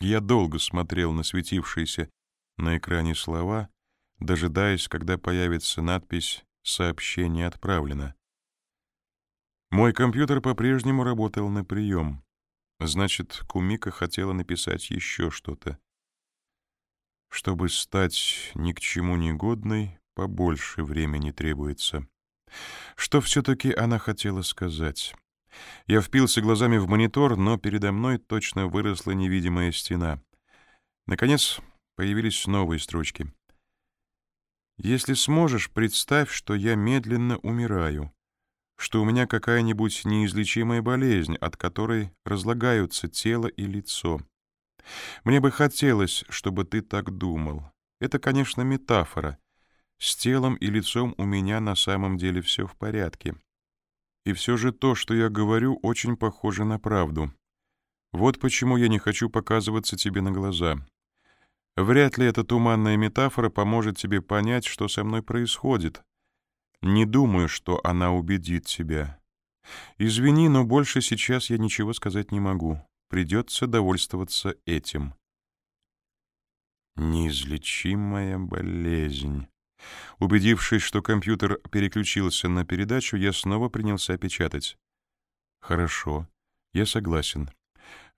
Я долго смотрел на светившиеся на экране слова, дожидаясь, когда появится надпись «Сообщение отправлено». Мой компьютер по-прежнему работал на прием. Значит, Кумика хотела написать еще что-то. Чтобы стать ни к чему негодной, побольше времени требуется. Что все-таки она хотела сказать? Я впился глазами в монитор, но передо мной точно выросла невидимая стена. Наконец появились новые строчки. «Если сможешь, представь, что я медленно умираю, что у меня какая-нибудь неизлечимая болезнь, от которой разлагаются тело и лицо. Мне бы хотелось, чтобы ты так думал. Это, конечно, метафора. С телом и лицом у меня на самом деле все в порядке. И все же то, что я говорю, очень похоже на правду. Вот почему я не хочу показываться тебе на глаза. Вряд ли эта туманная метафора поможет тебе понять, что со мной происходит. Не думаю, что она убедит тебя. Извини, но больше сейчас я ничего сказать не могу. Придется довольствоваться этим. Неизлечимая болезнь. Убедившись, что компьютер переключился на передачу, я снова принялся печатать. «Хорошо, я согласен.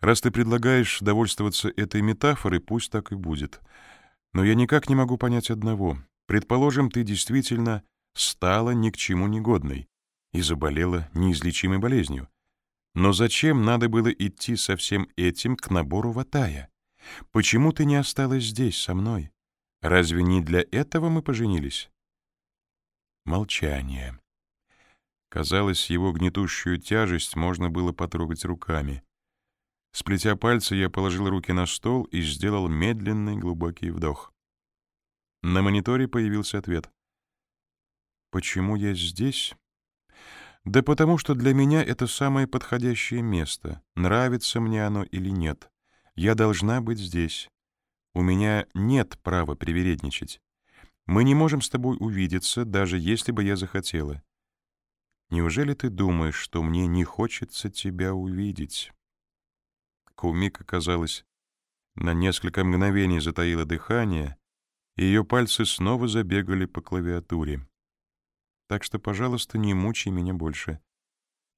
Раз ты предлагаешь довольствоваться этой метафорой, пусть так и будет. Но я никак не могу понять одного. Предположим, ты действительно стала ни к чему негодной и заболела неизлечимой болезнью. Но зачем надо было идти со всем этим к набору ватая? Почему ты не осталась здесь со мной? Разве не для этого мы поженились? Молчание. Казалось, его гнетущую тяжесть можно было потрогать руками. Сплетя пальцы, я положил руки на стол и сделал медленный глубокий вдох. На мониторе появился ответ. «Почему я здесь?» «Да потому что для меня это самое подходящее место, нравится мне оно или нет. Я должна быть здесь. У меня нет права привередничать. Мы не можем с тобой увидеться, даже если бы я захотела. Неужели ты думаешь, что мне не хочется тебя увидеть?» Кумика, казалось, на несколько мгновений затаила дыхание, и ее пальцы снова забегали по клавиатуре. «Так что, пожалуйста, не мучай меня больше.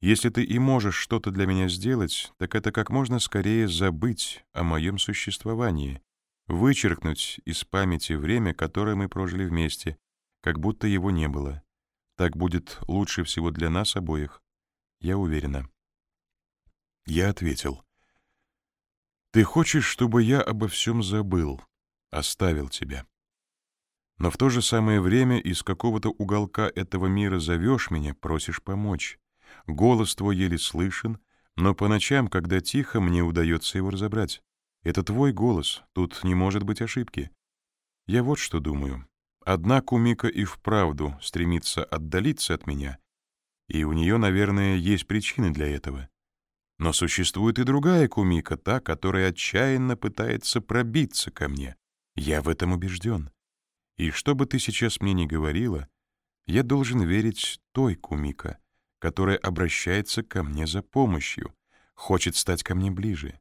Если ты и можешь что-то для меня сделать, так это как можно скорее забыть о моем существовании, вычеркнуть из памяти время, которое мы прожили вместе, как будто его не было. Так будет лучше всего для нас обоих. Я уверена. Я ответил. Ты хочешь, чтобы я обо всем забыл, оставил тебя. Но в то же самое время из какого-то уголка этого мира зовешь меня, просишь помочь. Голос твой еле слышен, но по ночам, когда тихо, мне удается его разобрать. Это твой голос, тут не может быть ошибки. Я вот что думаю. Одна кумика и вправду стремится отдалиться от меня, и у нее, наверное, есть причины для этого. Но существует и другая кумика, та, которая отчаянно пытается пробиться ко мне. Я в этом убежден. И что бы ты сейчас мне ни говорила, я должен верить той кумика, которая обращается ко мне за помощью, хочет стать ко мне ближе.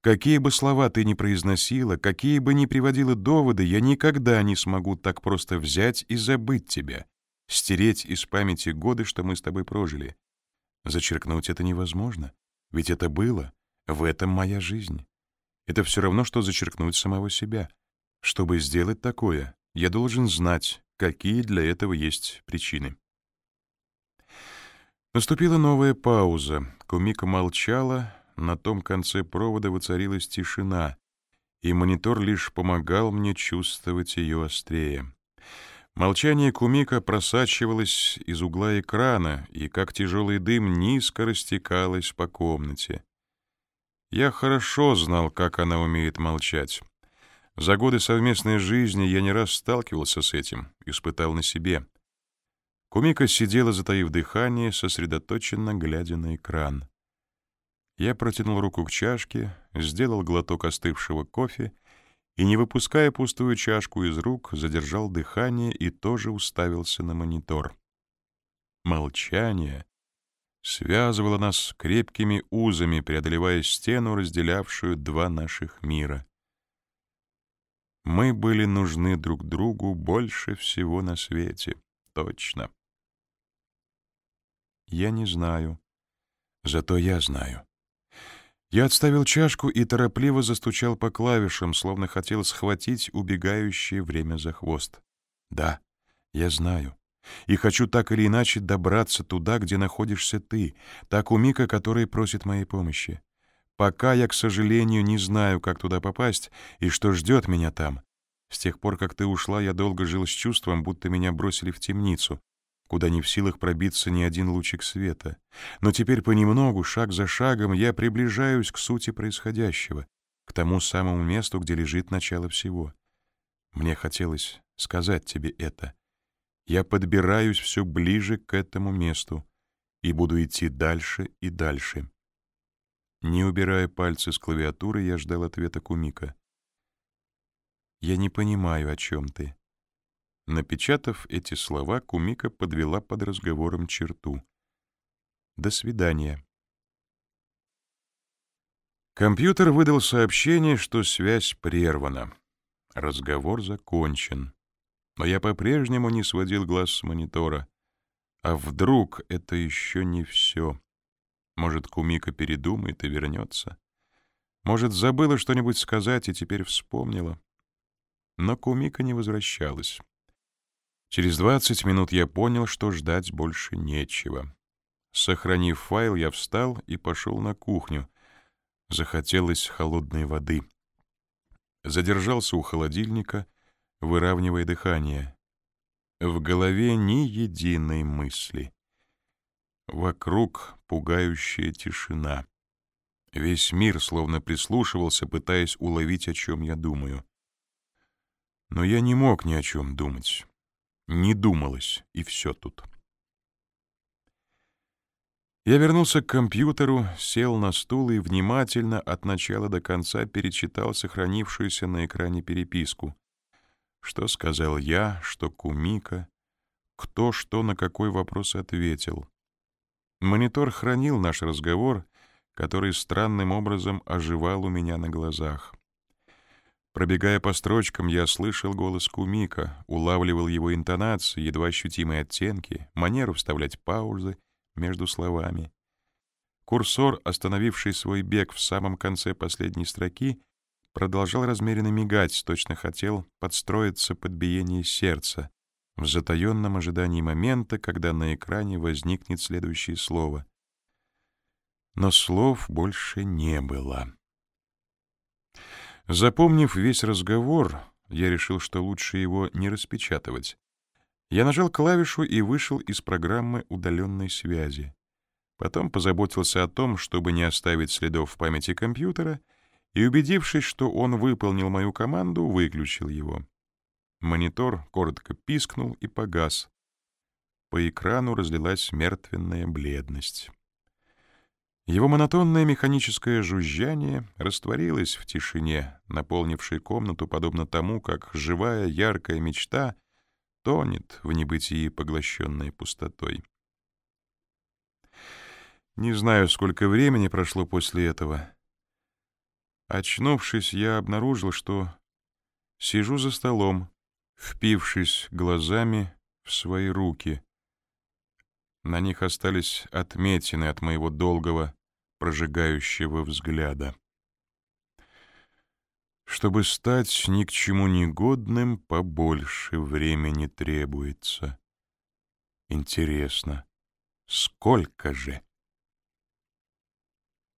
Какие бы слова ты ни произносила, какие бы ни приводила доводы, я никогда не смогу так просто взять и забыть тебя, стереть из памяти годы, что мы с тобой прожили. Зачеркнуть это невозможно, ведь это было, в этом моя жизнь. Это все равно, что зачеркнуть самого себя. Чтобы сделать такое, я должен знать, какие для этого есть причины. Наступила новая пауза. Кумика молчала, на том конце провода воцарилась тишина, и монитор лишь помогал мне чувствовать ее острее. Молчание Кумика просачивалось из угла экрана и, как тяжелый дым, низко растекалось по комнате. Я хорошо знал, как она умеет молчать. За годы совместной жизни я не раз сталкивался с этим, испытал на себе. Кумика сидела, затаив дыхание, сосредоточенно глядя на экран. Я протянул руку к чашке, сделал глоток остывшего кофе и, не выпуская пустую чашку из рук, задержал дыхание и тоже уставился на монитор. Молчание связывала нас крепкими узами, преодолевая стену, разделявшую два наших мира. Мы были нужны друг другу больше всего на свете. Точно. Я не знаю. Зато я знаю. Я отставил чашку и торопливо застучал по клавишам, словно хотел схватить убегающее время за хвост. Да, я знаю. И хочу так или иначе добраться туда, где находишься ты, та кумика, которая просит моей помощи. Пока я, к сожалению, не знаю, как туда попасть и что ждет меня там. С тех пор, как ты ушла, я долго жил с чувством, будто меня бросили в темницу, куда не в силах пробиться ни один лучик света. Но теперь понемногу, шаг за шагом, я приближаюсь к сути происходящего, к тому самому месту, где лежит начало всего. Мне хотелось сказать тебе это. Я подбираюсь все ближе к этому месту и буду идти дальше и дальше. Не убирая пальцы с клавиатуры, я ждал ответа Кумика. «Я не понимаю, о чем ты». Напечатав эти слова, Кумика подвела под разговором черту. «До свидания». Компьютер выдал сообщение, что связь прервана. Разговор закончен. Но я по-прежнему не сводил глаз с монитора. А вдруг это еще не все? Может, Кумика передумает и вернется? Может, забыла что-нибудь сказать и теперь вспомнила? Но Кумика не возвращалась. Через 20 минут я понял, что ждать больше нечего. Сохранив файл, я встал и пошел на кухню. Захотелось холодной воды. Задержался у холодильника, выравнивая дыхание. В голове ни единой мысли. Вокруг пугающая тишина. Весь мир словно прислушивался, пытаясь уловить, о чем я думаю. Но я не мог ни о чем думать. Не думалось, и все тут. Я вернулся к компьютеру, сел на стул и внимательно от начала до конца перечитал сохранившуюся на экране переписку. Что сказал я, что Кумика, кто что на какой вопрос ответил. Монитор хранил наш разговор, который странным образом оживал у меня на глазах. Пробегая по строчкам, я слышал голос Кумика, улавливал его интонации, едва ощутимые оттенки, манеру вставлять паузы между словами. Курсор, остановивший свой бег в самом конце последней строки, продолжал размеренно мигать, точно хотел подстроиться под биение сердца, в затаённом ожидании момента, когда на экране возникнет следующее слово. Но слов больше не было. Запомнив весь разговор, я решил, что лучше его не распечатывать. Я нажал клавишу и вышел из программы удаленной связи. Потом позаботился о том, чтобы не оставить следов в памяти компьютера, и, убедившись, что он выполнил мою команду, выключил его. Монитор коротко пискнул и погас. По экрану разлилась мертвенная бледность. Его монотонное механическое жужжание растворилось в тишине, наполнившей комнату, подобно тому, как живая яркая мечта тонет в небытии, поглощенной пустотой. Не знаю, сколько времени прошло после этого. Очнувшись, я обнаружил, что сижу за столом, впившись глазами в свои руки. На них остались отметины от моего долгого прожигающего взгляда. Чтобы стать ни к чему негодным, побольше времени требуется. Интересно, сколько же?